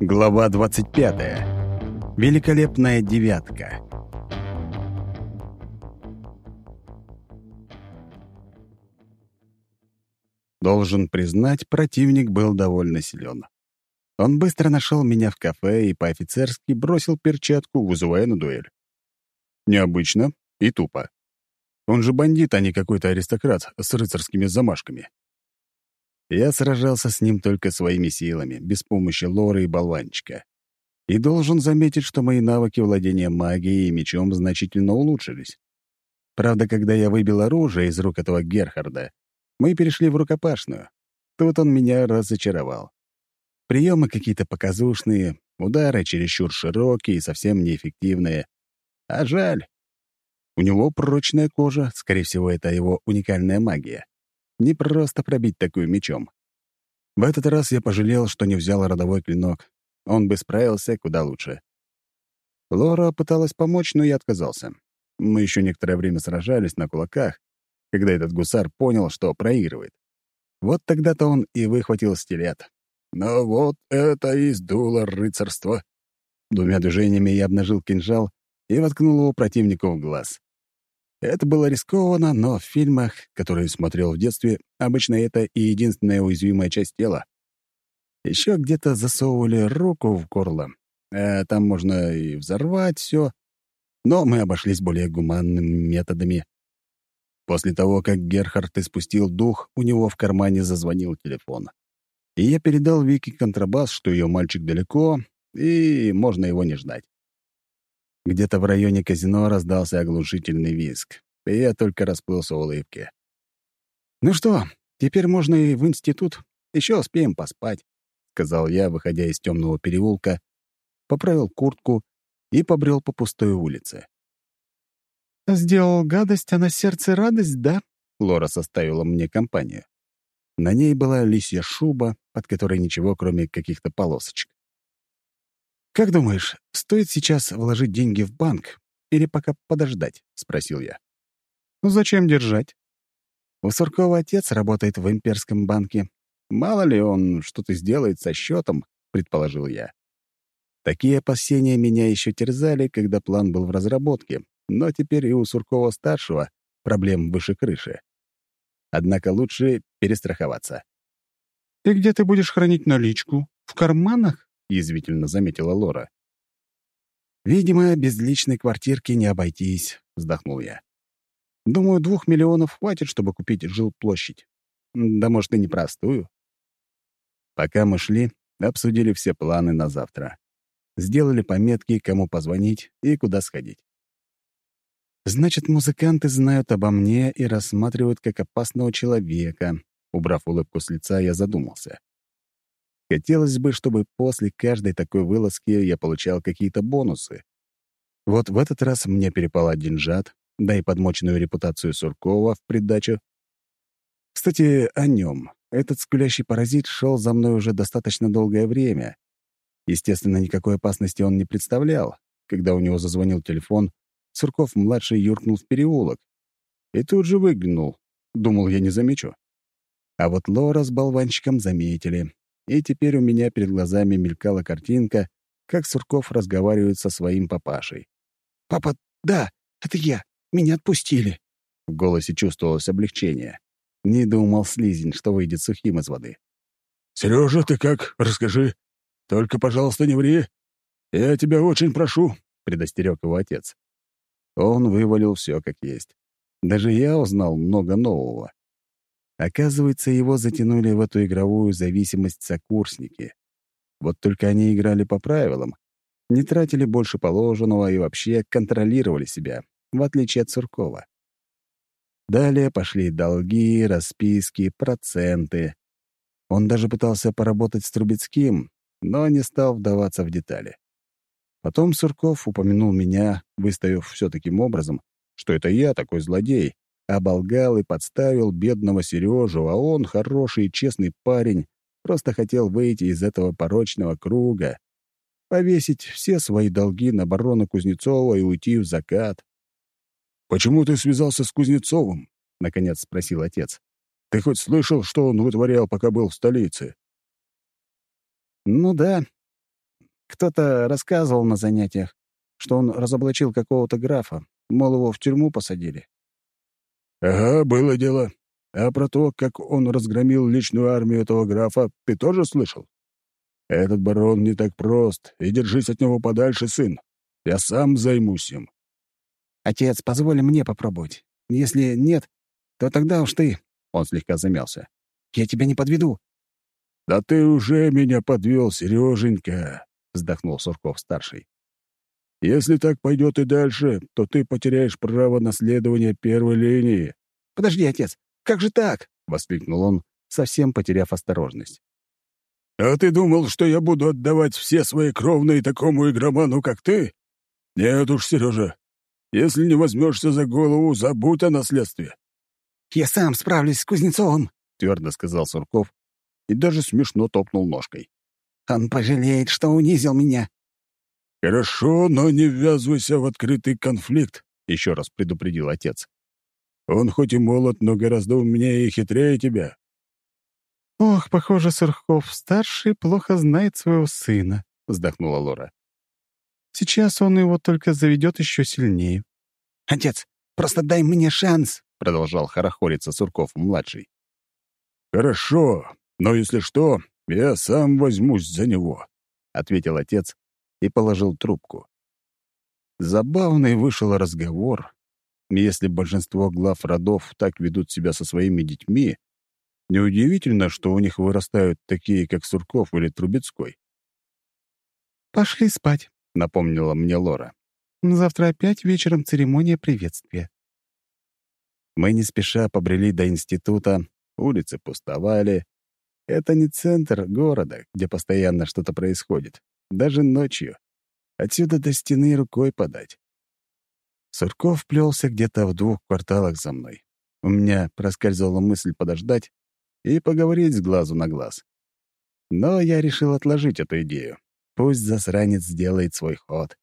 Глава 25. Великолепная девятка. Должен признать, противник был довольно силен. Он быстро нашел меня в кафе и по-офицерски бросил перчатку, вызывая на дуэль. Необычно и тупо. Он же бандит, а не какой-то аристократ с рыцарскими замашками. Я сражался с ним только своими силами, без помощи лоры и болванчика. И должен заметить, что мои навыки владения магией и мечом значительно улучшились. Правда, когда я выбил оружие из рук этого Герхарда, мы перешли в рукопашную. Тут он меня разочаровал. Приемы какие-то показушные, удары чересчур широкие и совсем неэффективные. А жаль. У него прочная кожа, скорее всего, это его уникальная магия. Не просто пробить такую мечом. В этот раз я пожалел, что не взял родовой клинок. Он бы справился куда лучше. Лора пыталась помочь, но я отказался. Мы еще некоторое время сражались на кулаках, когда этот гусар понял, что проигрывает. Вот тогда-то он и выхватил стилет. Но вот это и сдуло рыцарство. Двумя движениями я обнажил кинжал и воткнул его противнику в глаз. Это было рискованно, но в фильмах, которые смотрел в детстве, обычно это и единственная уязвимая часть тела. Еще где-то засовывали руку в горло. А там можно и взорвать все. Но мы обошлись более гуманными методами. После того, как Герхард испустил дух, у него в кармане зазвонил телефон. И я передал Вике контрабас, что ее мальчик далеко, и можно его не ждать. Где-то в районе казино раздался оглушительный визг, и я только расплылся в улыбке. «Ну что, теперь можно и в институт. Еще успеем поспать», — сказал я, выходя из темного переулка, поправил куртку и побрел по пустой улице. «Сделал гадость, а на сердце радость, да?» Лора составила мне компанию. На ней была лисья шуба, под которой ничего, кроме каких-то полосочек. «Как думаешь, стоит сейчас вложить деньги в банк или пока подождать?» — спросил я. «Ну, «Зачем держать?» «У Суркова отец работает в имперском банке. Мало ли он что-то сделает со счетом», — предположил я. Такие опасения меня еще терзали, когда план был в разработке, но теперь и у Суркова-старшего проблем выше крыши. Однако лучше перестраховаться. «И где ты будешь хранить наличку? В карманах?» — язвительно заметила Лора. «Видимо, без личной квартирки не обойтись», — вздохнул я. «Думаю, двух миллионов хватит, чтобы купить жилплощадь. Да, может, и непростую». Пока мы шли, обсудили все планы на завтра. Сделали пометки, кому позвонить и куда сходить. «Значит, музыканты знают обо мне и рассматривают как опасного человека». Убрав улыбку с лица, я задумался. Хотелось бы, чтобы после каждой такой вылазки я получал какие-то бонусы. Вот в этот раз мне перепал один жад, да и подмоченную репутацию Суркова в придачу. Кстати, о нем. Этот скулящий паразит шел за мной уже достаточно долгое время. Естественно, никакой опасности он не представлял. Когда у него зазвонил телефон, Сурков-младший юркнул в переулок. И тут же выглянул. Думал, я не замечу. А вот Лора с болванчиком заметили и теперь у меня перед глазами мелькала картинка, как Сурков разговаривает со своим папашей. «Папа, да, это я. Меня отпустили». В голосе чувствовалось облегчение. Не думал слизень, что выйдет сухим из воды. «Сережа, ты как? Расскажи. Только, пожалуйста, не ври. Я тебя очень прошу», — предостерег его отец. Он вывалил все как есть. Даже я узнал много нового. Оказывается, его затянули в эту игровую зависимость сокурсники. Вот только они играли по правилам, не тратили больше положенного и вообще контролировали себя, в отличие от Суркова. Далее пошли долги, расписки, проценты. Он даже пытался поработать с Трубецким, но не стал вдаваться в детали. Потом Сурков упомянул меня, выставив все таким образом, что это я такой злодей, Оболгал и подставил бедного Сережу, а он, хороший и честный парень, просто хотел выйти из этого порочного круга, повесить все свои долги на барона Кузнецова и уйти в закат. «Почему ты связался с Кузнецовым?» — наконец спросил отец. «Ты хоть слышал, что он вытворял, пока был в столице?» «Ну да. Кто-то рассказывал на занятиях, что он разоблачил какого-то графа, мол, его в тюрьму посадили. «Ага, было дело. А про то, как он разгромил личную армию этого графа, ты тоже слышал? Этот барон не так прост, и держись от него подальше, сын. Я сам займусь им». «Отец, позволь мне попробовать. Если нет, то тогда уж ты...» Он слегка замялся. «Я тебя не подведу». «Да ты уже меня подвел, Сереженька», — вздохнул Сурков-старший. «Если так пойдет и дальше, то ты потеряешь право наследования первой линии». «Подожди, отец, как же так?» — воскликнул он, совсем потеряв осторожность. «А ты думал, что я буду отдавать все свои кровные такому игроману, как ты? Нет уж, Сережа, если не возьмешься за голову, забудь о наследстве». «Я сам справлюсь с Кузнецовым», — твердо сказал Сурков и даже смешно топнул ножкой. «Он пожалеет, что унизил меня». «Хорошо, но не ввязывайся в открытый конфликт», — еще раз предупредил отец. «Он хоть и молод, но гораздо умнее и хитрее тебя». «Ох, похоже, Сурков-старший плохо знает своего сына», — вздохнула Лора. «Сейчас он его только заведет еще сильнее». «Отец, просто дай мне шанс», — продолжал хорохориться Сурков-младший. «Хорошо, но если что, я сам возьмусь за него», — ответил отец и положил трубку. Забавный вышел разговор. Если большинство глав родов так ведут себя со своими детьми, неудивительно, что у них вырастают такие, как Сурков или Трубецкой. «Пошли спать», — напомнила мне Лора. «Завтра опять вечером церемония приветствия». Мы не спеша побрели до института, улицы пустовали. Это не центр города, где постоянно что-то происходит, даже ночью. Отсюда до стены рукой подать. Сурков плелся где-то в двух кварталах за мной. У меня проскальзывала мысль подождать и поговорить с глазу на глаз. Но я решил отложить эту идею. Пусть засранец сделает свой ход.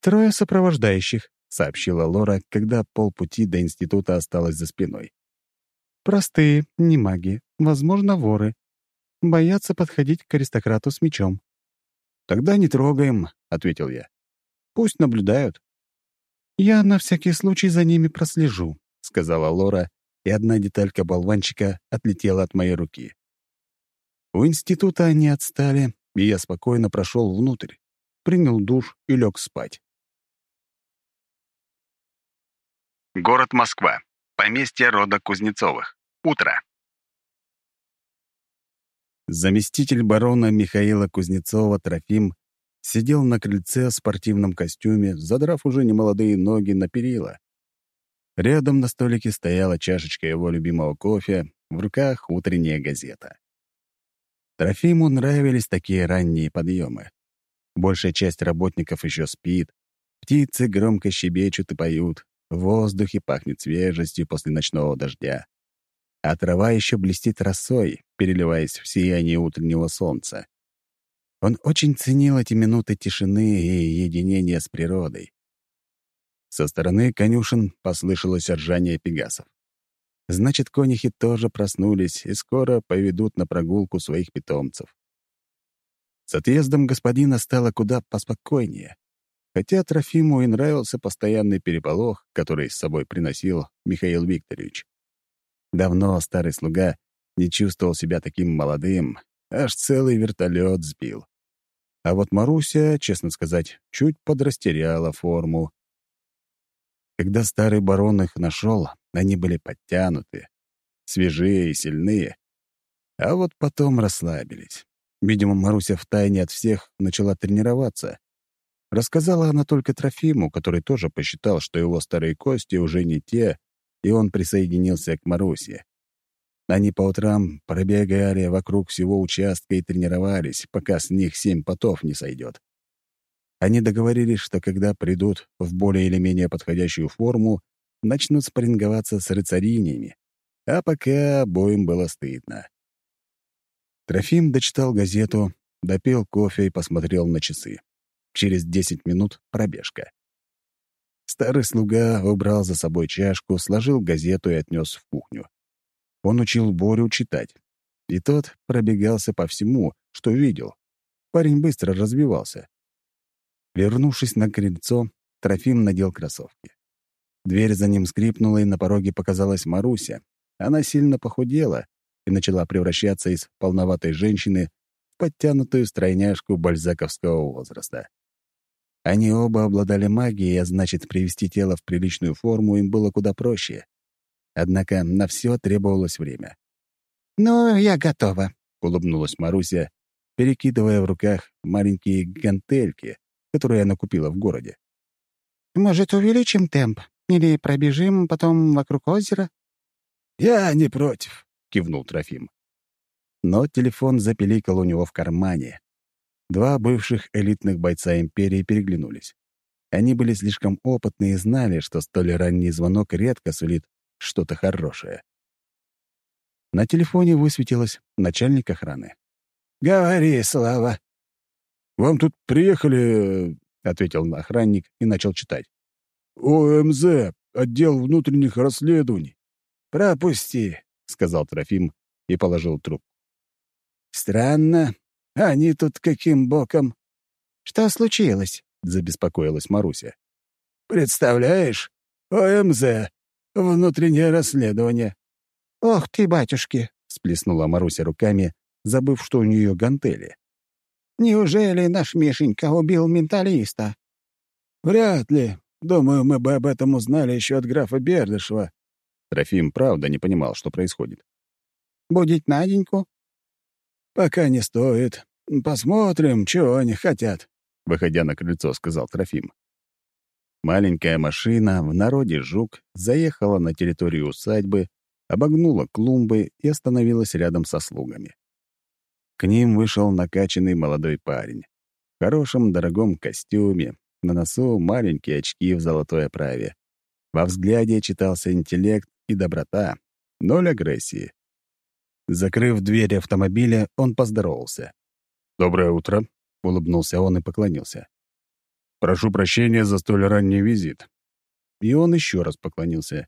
«Трое сопровождающих», — сообщила Лора, когда полпути до института осталось за спиной. «Простые, не маги, возможно, воры. Боятся подходить к аристократу с мечом». «Тогда не трогаем», — ответил я. «Пусть наблюдают». «Я на всякий случай за ними прослежу», — сказала Лора, и одна деталька болванчика отлетела от моей руки. У института они отстали, и я спокойно прошел внутрь, принял душ и лег спать. Город Москва. Поместье рода Кузнецовых. Утро. Заместитель барона Михаила Кузнецова Трофим сидел на крыльце в спортивном костюме, задрав уже немолодые ноги на перила. Рядом на столике стояла чашечка его любимого кофе, в руках утренняя газета. Трофиму нравились такие ранние подъемы. Большая часть работников еще спит, птицы громко щебечут и поют, в воздухе пахнет свежестью после ночного дождя. А трава еще блестит росой, переливаясь в сияние утреннего солнца. Он очень ценил эти минуты тишины и единения с природой. Со стороны конюшен послышалось ржание пегасов. Значит, конюхи тоже проснулись и скоро поведут на прогулку своих питомцев. С отъездом господина стало куда поспокойнее. Хотя Трофиму и нравился постоянный переполох, который с собой приносил Михаил Викторович. Давно старый слуга не чувствовал себя таким молодым, аж целый вертолет сбил. А вот Маруся, честно сказать, чуть подрастеряла форму. Когда старый барон их нашел, они были подтянуты, свежие и сильные. А вот потом расслабились. Видимо, Маруся втайне от всех начала тренироваться, Рассказала она только Трофиму, который тоже посчитал, что его старые кости уже не те, и он присоединился к Марусе. Они по утрам пробегали вокруг всего участка и тренировались, пока с них семь потов не сойдет. Они договорились, что когда придут в более или менее подходящую форму, начнут спарринговаться с рыцариниями, а пока обоим было стыдно. Трофим дочитал газету, допил кофе и посмотрел на часы. Через десять минут пробежка. Старый слуга убрал за собой чашку, сложил газету и отнес в кухню. Он учил Борю читать. И тот пробегался по всему, что видел. парень быстро развивался. Вернувшись на крыльцо, Трофим надел кроссовки. Дверь за ним скрипнула, и на пороге показалась Маруся. Она сильно похудела и начала превращаться из полноватой женщины в подтянутую стройняшку бальзаковского возраста. Они оба обладали магией, а значит, привести тело в приличную форму им было куда проще. Однако на все требовалось время. «Ну, я готова», — улыбнулась Маруся, перекидывая в руках маленькие гантельки, которые она купила в городе. «Может, увеличим темп? Или пробежим потом вокруг озера?» «Я не против», — кивнул Трофим. Но телефон запеликал у него в кармане. Два бывших элитных бойца Империи переглянулись. Они были слишком опытны и знали, что столь ранний звонок редко сулит что-то хорошее. На телефоне высветилось начальник охраны. «Говори, Слава». «Вам тут приехали...» — ответил охранник и начал читать. «ОМЗ, отдел внутренних расследований». «Пропусти», — сказал Трофим и положил трубку. «Странно. Они тут каким боком?» «Что случилось?» — забеспокоилась Маруся. «Представляешь? ОМЗ. Внутреннее расследование. «Ох ты, батюшки!» — сплеснула Маруся руками, забыв, что у нее гантели. «Неужели наш Мишенька убил менталиста?» «Вряд ли. Думаю, мы бы об этом узнали еще от графа Бердышева». Трофим правда не понимал, что происходит. «Будить Наденьку?» «Пока не стоит. Посмотрим, чего они хотят», — выходя на крыльцо, сказал Трофим. Маленькая машина, в народе «Жук», заехала на территорию усадьбы, обогнула клумбы и остановилась рядом со слугами. К ним вышел накачанный молодой парень. В хорошем дорогом костюме, на носу маленькие очки в золотой оправе. Во взгляде читался интеллект и доброта, ноль агрессии. Закрыв дверь автомобиля, он поздоровался. «Доброе утро», — улыбнулся он и поклонился. «Прошу прощения за столь ранний визит». И он еще раз поклонился.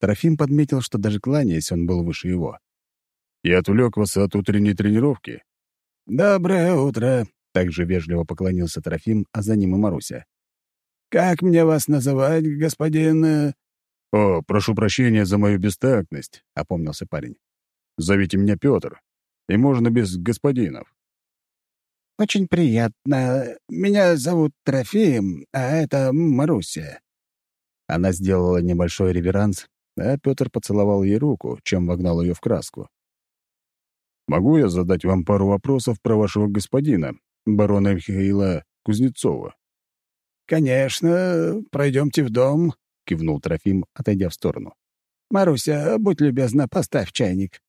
Трофим подметил, что даже кланяясь, он был выше его. «Я отвлек вас от утренней тренировки». «Доброе утро», — также вежливо поклонился Трофим, а за ним и Маруся. «Как мне вас называть, господин...» э?» «О, прошу прощения за мою бестактность», — опомнился парень. «Зовите меня Петр, и можно без господинов». «Очень приятно. Меня зовут Трофим, а это Маруся». Она сделала небольшой реверанс, а Петр поцеловал ей руку, чем вогнал ее в краску. «Могу я задать вам пару вопросов про вашего господина, барона Михаила Кузнецова?» «Конечно. Пройдемте в дом», — кивнул Трофим, отойдя в сторону. «Маруся, будь любезна, поставь чайник».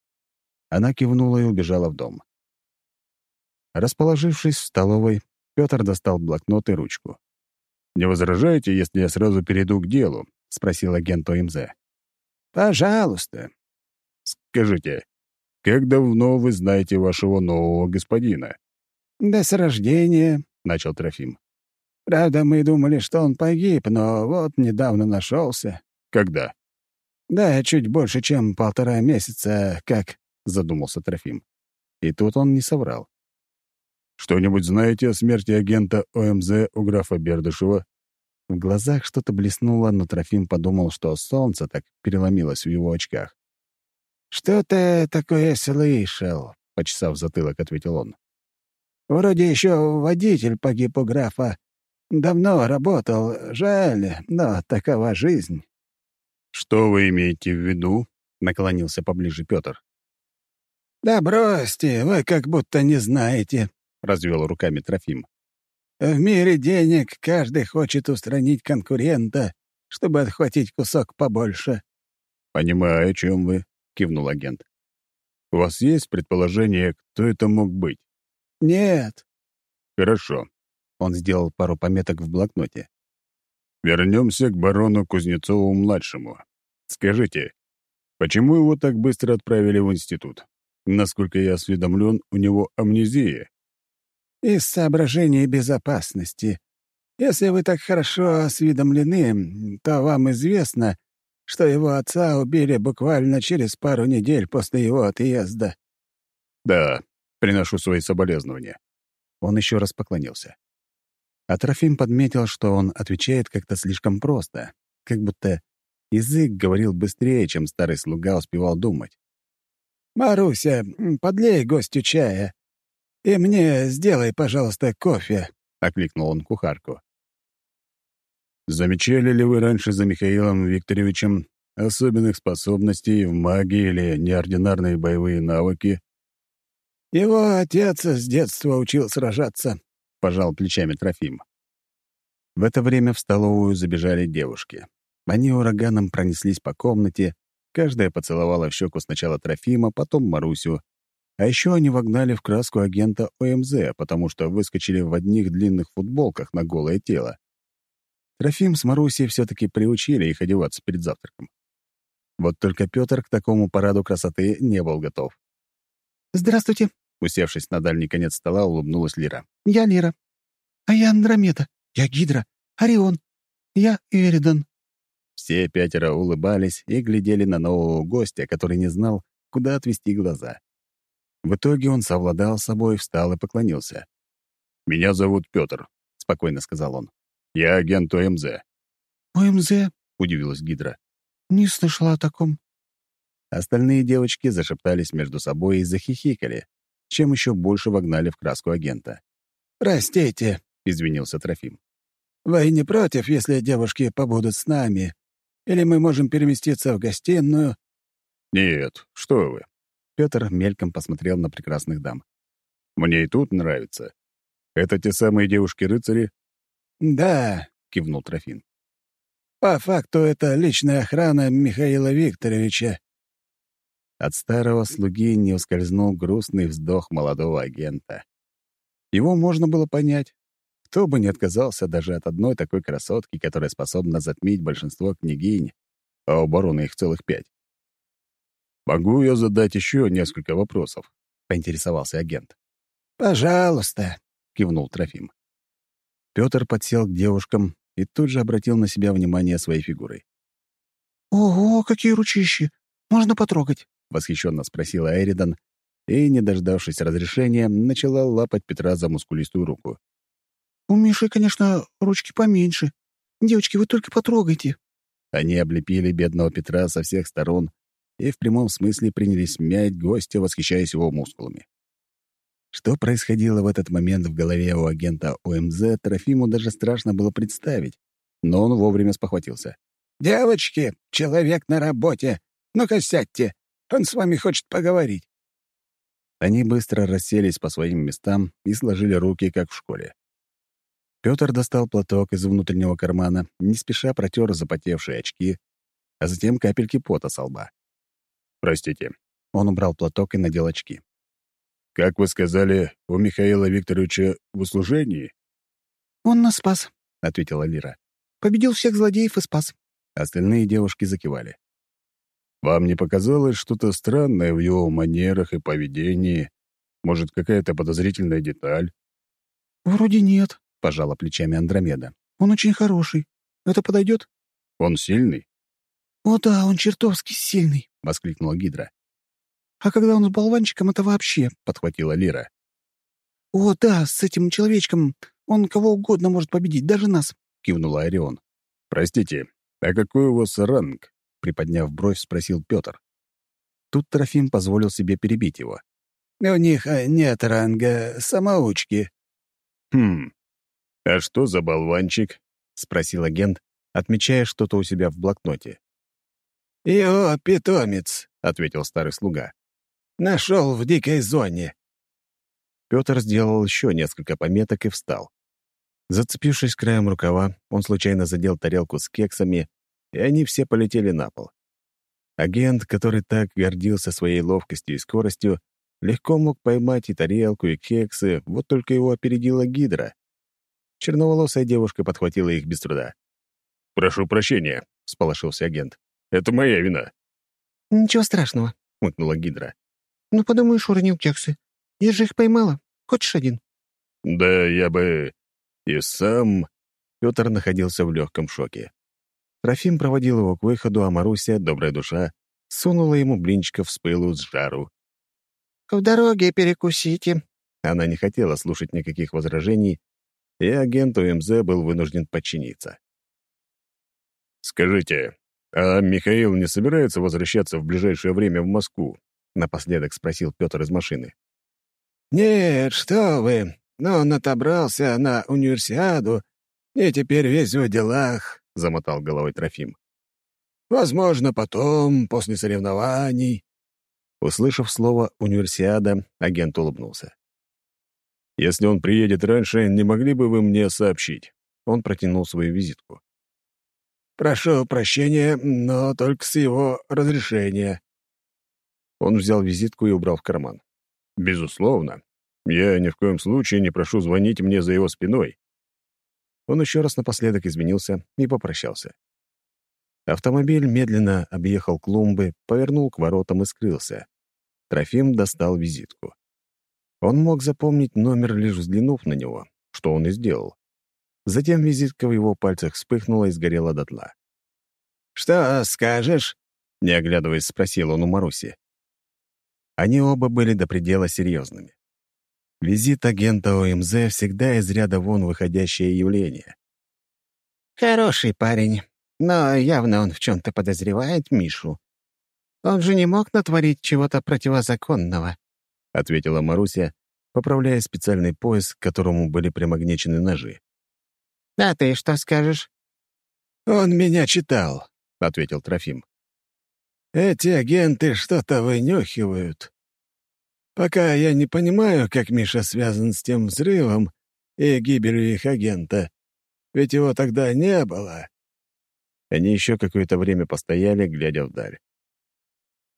Она кивнула и убежала в дом. Расположившись в столовой, Петр достал блокнот и ручку. «Не возражаете, если я сразу перейду к делу?» — спросил агент ОМЗ. «Пожалуйста». «Скажите, как давно вы знаете вашего нового господина?» «Да с рождения», — начал Трофим. «Правда, мы думали, что он погиб, но вот недавно нашелся». «Когда?» «Да, чуть больше, чем полтора месяца, как...» — задумался Трофим. И тут он не соврал. «Что-нибудь знаете о смерти агента ОМЗ у графа Бердышева?» В глазах что-то блеснуло, но Трофим подумал, что солнце так переломилось в его очках. «Что-то такое слышал», — почесав затылок, ответил он. «Вроде еще водитель погиб у графа. Давно работал, жаль, но такова жизнь». «Что вы имеете в виду?» — наклонился поближе Петр. «Да бросьте, вы как будто не знаете», — развел руками Трофим. В мире денег каждый хочет устранить конкурента, чтобы отхватить кусок побольше. «Понимаю, о чем вы», — кивнул агент. «У вас есть предположение, кто это мог быть?» «Нет». «Хорошо». Он сделал пару пометок в блокноте. «Вернемся к барону Кузнецову-младшему. Скажите, почему его так быстро отправили в институт? Насколько я осведомлен, у него амнезия из соображений безопасности. Если вы так хорошо осведомлены, то вам известно, что его отца убили буквально через пару недель после его отъезда». «Да, приношу свои соболезнования». Он еще раз поклонился. А Трофим подметил, что он отвечает как-то слишком просто, как будто язык говорил быстрее, чем старый слуга успевал думать. «Маруся, подлей гостю чая. И мне сделай, пожалуйста, кофе», — окликнул он кухарку. «Замечали ли вы раньше за Михаилом Викторовичем особенных способностей в магии или неординарные боевые навыки?» «Его отец с детства учил сражаться», — пожал плечами Трофим. В это время в столовую забежали девушки. Они ураганом пронеслись по комнате, каждая поцеловала в щеку сначала Трофима, потом Марусю. А еще они вогнали в краску агента ОМЗ, потому что выскочили в одних длинных футболках на голое тело. Трофим с Марусей все-таки приучили их одеваться перед завтраком. Вот только Петр к такому параду красоты не был готов. «Здравствуйте», — усевшись на дальний конец стола, улыбнулась Лира. «Я Лира. А я Андромеда. Я Гидра. Орион. Я Эридан». Все пятеро улыбались и глядели на нового гостя, который не знал, куда отвести глаза. В итоге он совладал с собой, встал и поклонился. «Меня зовут Петр», — спокойно сказал он. «Я агент ОМЗ». «ОМЗ?» — удивилась Гидра. «Не слышала о таком». Остальные девочки зашептались между собой и захихикали, чем еще больше вогнали в краску агента. «Простите», — извинился Трофим. «Вы не против, если девушки побудут с нами? Или мы можем переместиться в гостиную?» «Нет, что вы». Петр мельком посмотрел на прекрасных дам. «Мне и тут нравится. Это те самые девушки-рыцари?» «Да», — кивнул Трофим. «По факту это личная охрана Михаила Викторовича». От старого слуги не ускользнул грустный вздох молодого агента. Его можно было понять. Кто бы не отказался даже от одной такой красотки, которая способна затмить большинство княгинь, а у барона их целых пять. «Могу я задать еще несколько вопросов?» — поинтересовался агент. «Пожалуйста», — кивнул Трофим. Петр подсел к девушкам и тут же обратил на себя внимание своей фигурой. «Ого, какие ручищи! Можно потрогать?» — восхищенно спросила Эридан, и, не дождавшись разрешения, начала лапать Петра за мускулистую руку. «У Миши, конечно, ручки поменьше. Девочки, вы только потрогайте». Они облепили бедного Петра со всех сторон и в прямом смысле принялись мять гостя, восхищаясь его мускулами. Что происходило в этот момент в голове у агента ОМЗ, Трофиму даже страшно было представить, но он вовремя спохватился. «Девочки, человек на работе! Ну-ка сядьте, он с вами хочет поговорить». Они быстро расселись по своим местам и сложили руки, как в школе. Пётр достал платок из внутреннего кармана, не спеша протер запотевшие очки, а затем капельки пота со лба. «Простите». Он убрал платок и надел очки. «Как вы сказали, у Михаила Викторовича в услужении?» «Он нас спас», — ответила Лира. «Победил всех злодеев и спас». Остальные девушки закивали. «Вам не показалось что-то странное в его манерах и поведении? Может, какая-то подозрительная деталь?» «Вроде нет», — пожала плечами Андромеда. «Он очень хороший. Это подойдет?» «Он сильный?» «О да, он чертовски сильный», — воскликнула Гидра. «А когда он с болванчиком, это вообще», — подхватила Лира. «О да, с этим человечком он кого угодно может победить, даже нас», — кивнула Орион. «Простите, а какой у вас ранг?» — приподняв бровь, спросил Петр. Тут Трофим позволил себе перебить его. «У них э, нет ранга самоучки». «Хм, а что за болванчик?» — спросил агент, отмечая что-то у себя в блокноте. «Его питомец», — ответил старый слуга. «Нашел в дикой зоне». Петр сделал еще несколько пометок и встал. Зацепившись краем рукава, он случайно задел тарелку с кексами, и они все полетели на пол. Агент, который так гордился своей ловкостью и скоростью, легко мог поймать и тарелку, и кексы, вот только его опередила гидра. Черноволосая девушка подхватила их без труда. «Прошу прощения», — сполошился агент. «Это моя вина». «Ничего страшного», — хмыкнула гидра. «Ну, подумаешь, уронил кексы. Я же их поймала. Хочешь один?» «Да я бы и сам...» Петр находился в легком шоке. Трофим проводил его к выходу, а Маруся, добрая душа, сунула ему блинчиков с пылу с жару. «В дороге перекусите», — Она не хотела слушать никаких возражений, и агент УМЗ был вынужден подчиниться. «Скажите, а Михаил не собирается возвращаться в ближайшее время в Москву?» — напоследок спросил Петр из машины. «Нет, что вы, но он отобрался на универсиаду и теперь весь в делах», — замотал головой Трофим. «Возможно, потом, после соревнований». Услышав слово «универсиада», агент улыбнулся. «Если он приедет раньше, не могли бы вы мне сообщить?» Он протянул свою визитку. «Прошу прощения, но только с его разрешения». Он взял визитку и убрал в карман. «Безусловно. Я ни в коем случае не прошу звонить мне за его спиной». Он еще раз напоследок извинился и попрощался. Автомобиль медленно объехал клумбы, повернул к воротам и скрылся. Трофим достал визитку. Он мог запомнить номер, лишь взглянув на него, что он и сделал. Затем визитка в его пальцах вспыхнула и сгорела дотла. «Что скажешь?» — не оглядываясь, спросил он у Маруси. Они оба были до предела серьезными. Визит агента ОМЗ всегда из ряда вон выходящее явление. «Хороший парень, но явно он в чем-то подозревает Мишу. Он же не мог натворить чего-то противозаконного», — ответила Маруся, поправляя специальный пояс, к которому были примагничены ножи. «А ты что скажешь?» «Он меня читал», — ответил Трофим. «Эти агенты что-то вынюхивают. Пока я не понимаю, как Миша связан с тем взрывом и гибелью их агента, ведь его тогда не было». Они еще какое-то время постояли, глядя вдаль.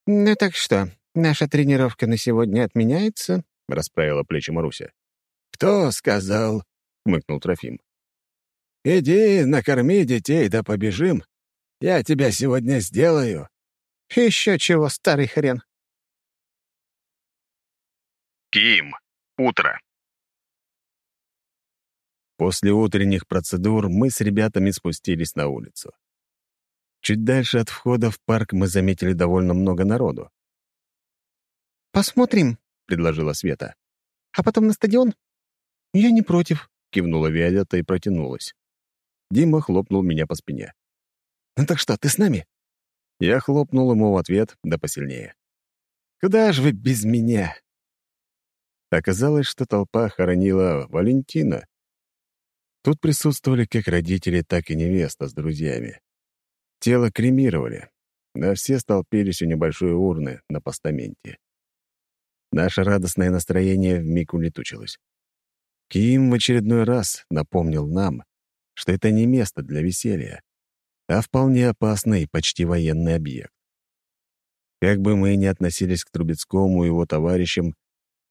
«Ну так что, наша тренировка на сегодня отменяется?» — расправила плечи Маруся. «Кто сказал?» — хмыкнул Трофим. «Иди, накорми детей, да побежим. Я тебя сегодня сделаю». «Еще чего, старый хрен». Ким. Утро. После утренних процедур мы с ребятами спустились на улицу. Чуть дальше от входа в парк мы заметили довольно много народу. «Посмотрим», — предложила Света. «А потом на стадион?» «Я не против», — кивнула Виолетта и протянулась. Дима хлопнул меня по спине. «Ну так что, ты с нами?» Я хлопнул ему в ответ, да посильнее. «Куда же вы без меня?» Оказалось, что толпа хоронила Валентина. Тут присутствовали как родители, так и невеста с друзьями. Тело кремировали, а все столпились у небольшой урны на постаменте. Наше радостное настроение вмиг улетучилось. Ким в очередной раз напомнил нам, что это не место для веселья, а вполне опасный, почти военный объект. Как бы мы ни относились к Трубецкому и его товарищам,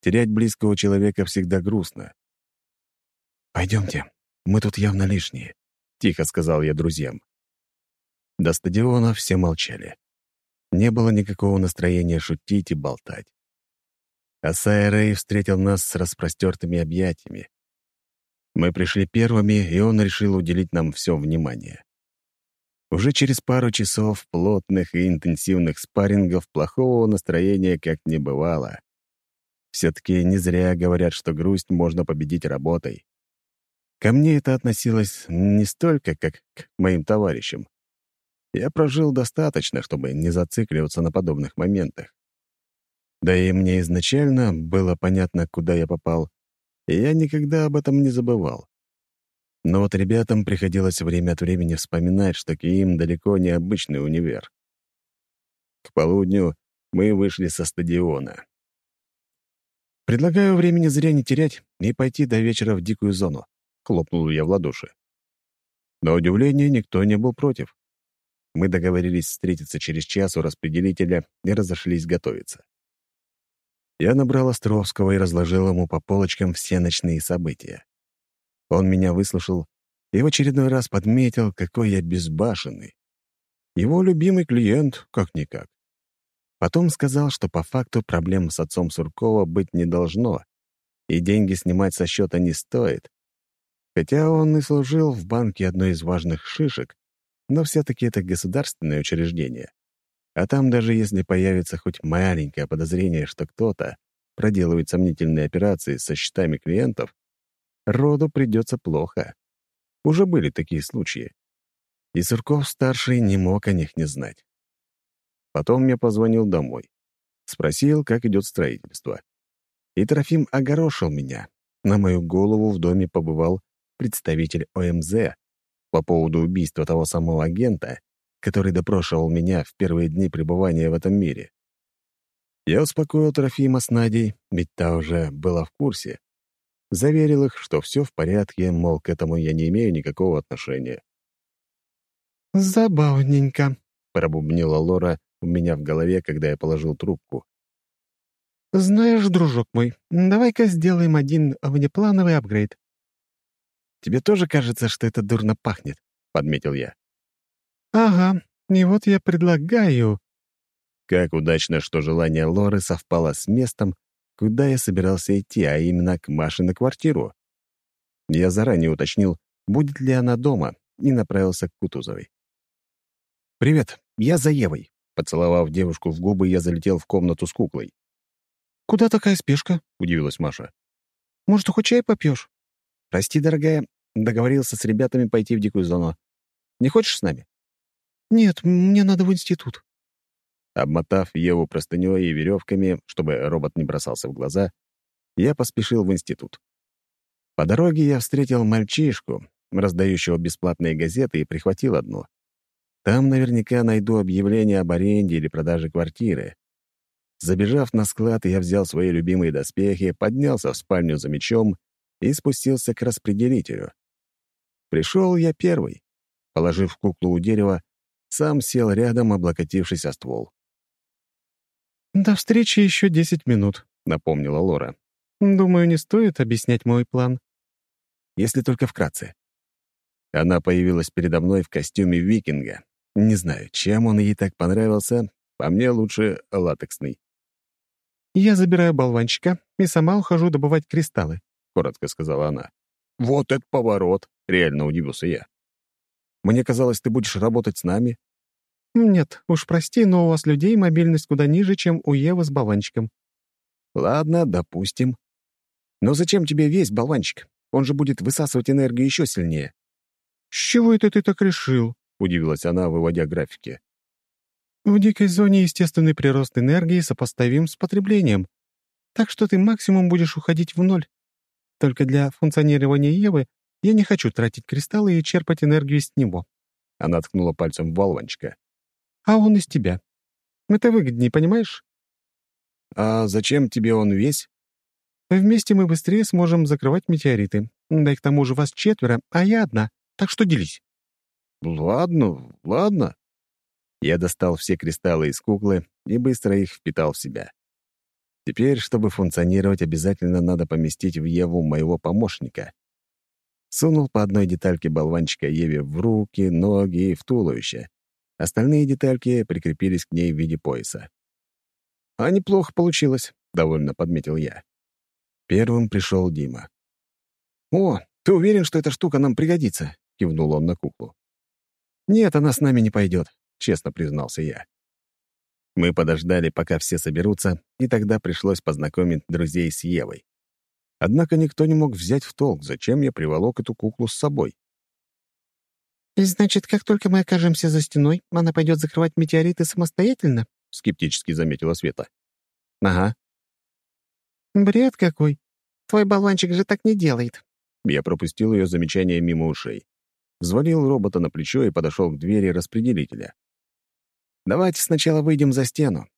терять близкого человека всегда грустно. «Пойдемте, мы тут явно лишние», — тихо сказал я друзьям. До стадиона все молчали. Не было никакого настроения шутить и болтать. Асай Рэй встретил нас с распростертыми объятиями. Мы пришли первыми, и он решил уделить нам все внимание. Уже через пару часов плотных и интенсивных спаррингов плохого настроения как не бывало. Все-таки не зря говорят, что грусть можно победить работой. Ко мне это относилось не столько, как к моим товарищам. Я прожил достаточно, чтобы не зацикливаться на подобных моментах. Да и мне изначально было понятно, куда я попал, и я никогда об этом не забывал. Но вот ребятам приходилось время от времени вспоминать, что Киим далеко не обычный универ. К полудню мы вышли со стадиона. «Предлагаю времени зря не терять и пойти до вечера в дикую зону», — хлопнул я в ладоши. На удивление, никто не был против. Мы договорились встретиться через час у распределителя и разошлись готовиться. Я набрал Островского и разложил ему по полочкам все ночные события. Он меня выслушал и в очередной раз подметил, какой я безбашенный. Его любимый клиент, как-никак. Потом сказал, что по факту проблем с отцом Суркова быть не должно, и деньги снимать со счета не стоит. Хотя он и служил в банке одной из важных шишек, но все-таки это государственное учреждение. А там даже если появится хоть маленькое подозрение, что кто-то, проделывать сомнительные операции со счетами клиентов, роду придется плохо. Уже были такие случаи. И Сурков-старший не мог о них не знать. Потом я позвонил домой. Спросил, как идет строительство. И Трофим огорошил меня. На мою голову в доме побывал представитель ОМЗ по поводу убийства того самого агента, который допрошивал меня в первые дни пребывания в этом мире. Я успокоил Трофима с Надей, ведь та уже была в курсе. Заверил их, что все в порядке, мол, к этому я не имею никакого отношения. «Забавненько», — пробубнила Лора у меня в голове, когда я положил трубку. «Знаешь, дружок мой, давай-ка сделаем один внеплановый апгрейд». «Тебе тоже кажется, что это дурно пахнет?» — подметил я. «Ага, и вот я предлагаю...» Как удачно, что желание Лоры совпало с местом, куда я собирался идти, а именно к Маше на квартиру. Я заранее уточнил, будет ли она дома, и направился к Кутузовой. «Привет, я за Евой». Поцеловав девушку в губы, я залетел в комнату с куклой. «Куда такая спешка?» — удивилась Маша. «Может, хоть чай попьешь?» «Прости, дорогая, договорился с ребятами пойти в дикую зону. Не хочешь с нами?» «Нет, мне надо в институт». Обмотав Еву простынёй и веревками, чтобы робот не бросался в глаза, я поспешил в институт. По дороге я встретил мальчишку, раздающего бесплатные газеты, и прихватил одну. Там наверняка найду объявление об аренде или продаже квартиры. Забежав на склад, я взял свои любимые доспехи, поднялся в спальню за мечом и спустился к распределителю. Пришел я первый. Положив куклу у дерева, сам сел рядом, облокотившись о ствол. «До встречи еще десять минут», — напомнила Лора. «Думаю, не стоит объяснять мой план». «Если только вкратце». Она появилась передо мной в костюме викинга. Не знаю, чем он ей так понравился, по мне лучше латексный. «Я забираю болванчика и сама ухожу добывать кристаллы», — коротко сказала она. «Вот это поворот!» — реально удивился я. «Мне казалось, ты будешь работать с нами, «Нет, уж прости, но у вас людей мобильность куда ниже, чем у Евы с болванчиком». «Ладно, допустим. Но зачем тебе весь болванчик? Он же будет высасывать энергию еще сильнее». «С чего это ты так решил?» — удивилась она, выводя графики. «В дикой зоне естественный прирост энергии сопоставим с потреблением, так что ты максимум будешь уходить в ноль. Только для функционирования Евы я не хочу тратить кристаллы и черпать энергию из него». Она ткнула пальцем в болванчика а он из тебя. Это выгоднее, понимаешь? А зачем тебе он весь? Вместе мы быстрее сможем закрывать метеориты. Да и к тому же вас четверо, а я одна. Так что делись. Ладно, ладно. Я достал все кристаллы из куклы и быстро их впитал в себя. Теперь, чтобы функционировать, обязательно надо поместить в Еву моего помощника. Сунул по одной детальке болванчика Еве в руки, ноги и в туловище. Остальные детальки прикрепились к ней в виде пояса. «А неплохо получилось», — довольно подметил я. Первым пришел Дима. «О, ты уверен, что эта штука нам пригодится?» — кивнул он на куклу. «Нет, она с нами не пойдет», — честно признался я. Мы подождали, пока все соберутся, и тогда пришлось познакомить друзей с Евой. Однако никто не мог взять в толк, зачем я приволок эту куклу с собой. «И значит, как только мы окажемся за стеной, она пойдет закрывать метеориты самостоятельно?» — скептически заметила Света. «Ага». «Бред какой! Твой болванчик же так не делает». Я пропустил ее замечание мимо ушей. Взвалил робота на плечо и подошел к двери распределителя. «Давайте сначала выйдем за стену».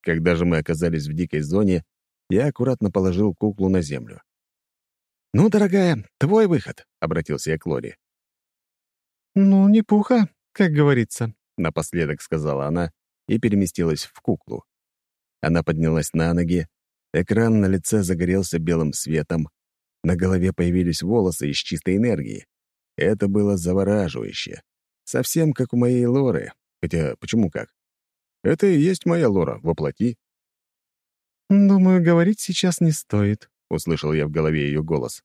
Когда же мы оказались в дикой зоне, я аккуратно положил куклу на землю. «Ну, дорогая, твой выход», — обратился я к Лоре. «Ну, не пуха, как говорится», — напоследок сказала она и переместилась в куклу. Она поднялась на ноги, экран на лице загорелся белым светом, на голове появились волосы из чистой энергии. Это было завораживающе. Совсем как у моей Лоры. Хотя, почему как? Это и есть моя Лора, воплоти. «Думаю, говорить сейчас не стоит», — услышал я в голове ее голос.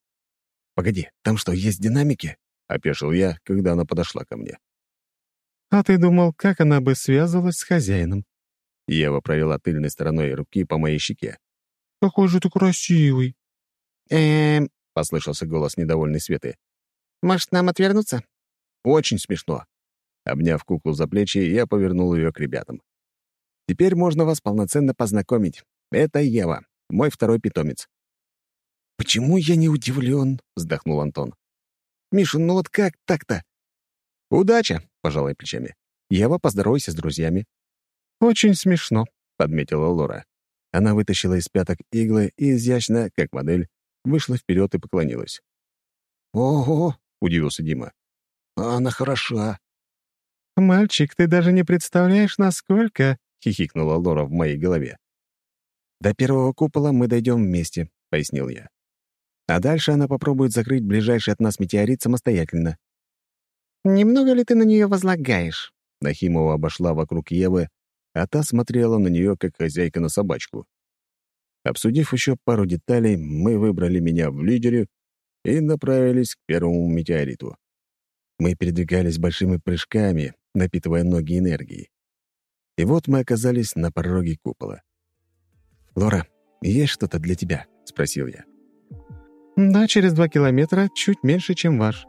«Погоди, там что, есть динамики?» — опешил я, когда она подошла ко мне. «А ты думал, как она бы связывалась с хозяином?» Ева провела тыльной стороной руки по моей щеке. Какой же ты красивый!» «Эм...» — послышался голос недовольной Светы. «Может, нам отвернуться?» «Очень смешно». Обняв куклу за плечи, я повернул ее к ребятам. «Теперь можно вас полноценно познакомить. Это Ева, мой второй питомец». «Почему я не удивлен?» — вздохнул Антон. «Миша, ну вот как так-то?» «Удача!» — пожалуй плечами. «Ева, поздоровайся с друзьями». «Очень смешно», — подметила Лора. Она вытащила из пяток иглы и изящно, как модель, вышла вперед и поклонилась. «Ого!» — удивился Дима. «Она хороша». «Мальчик, ты даже не представляешь, насколько...» — хихикнула Лора в моей голове. «До первого купола мы дойдем вместе», — пояснил я. «А дальше она попробует закрыть ближайший от нас метеорит самостоятельно». «Немного ли ты на нее возлагаешь?» Нахимова обошла вокруг Евы, а та смотрела на нее, как хозяйка на собачку. Обсудив еще пару деталей, мы выбрали меня в лидере и направились к первому метеориту. Мы передвигались большими прыжками, напитывая ноги энергией. И вот мы оказались на пороге купола. «Лора, есть что-то для тебя?» — спросил я. «Да, через два километра, чуть меньше, чем ваш».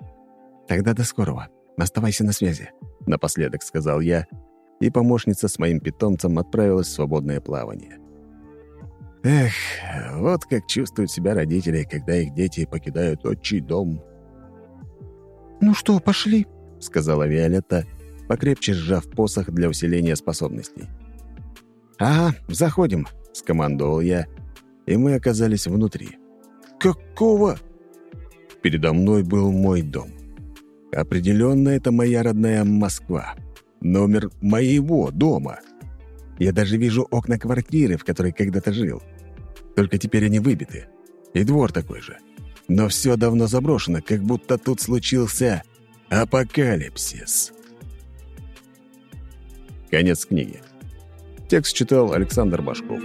«Тогда до скорого. Оставайся на связи», — напоследок сказал я, и помощница с моим питомцем отправилась в свободное плавание. Эх, вот как чувствуют себя родители, когда их дети покидают отчий дом. «Ну что, пошли?» — сказала Виолетта, покрепче сжав посох для усиления способностей. «Ага, заходим», — скомандовал я, и мы оказались внутри. «Какого?» Передо мной был мой дом. Определенно, это моя родная Москва. Номер моего дома. Я даже вижу окна квартиры, в которой когда-то жил. Только теперь они выбиты. И двор такой же. Но все давно заброшено, как будто тут случился апокалипсис. Конец книги. Текст читал Александр Башков.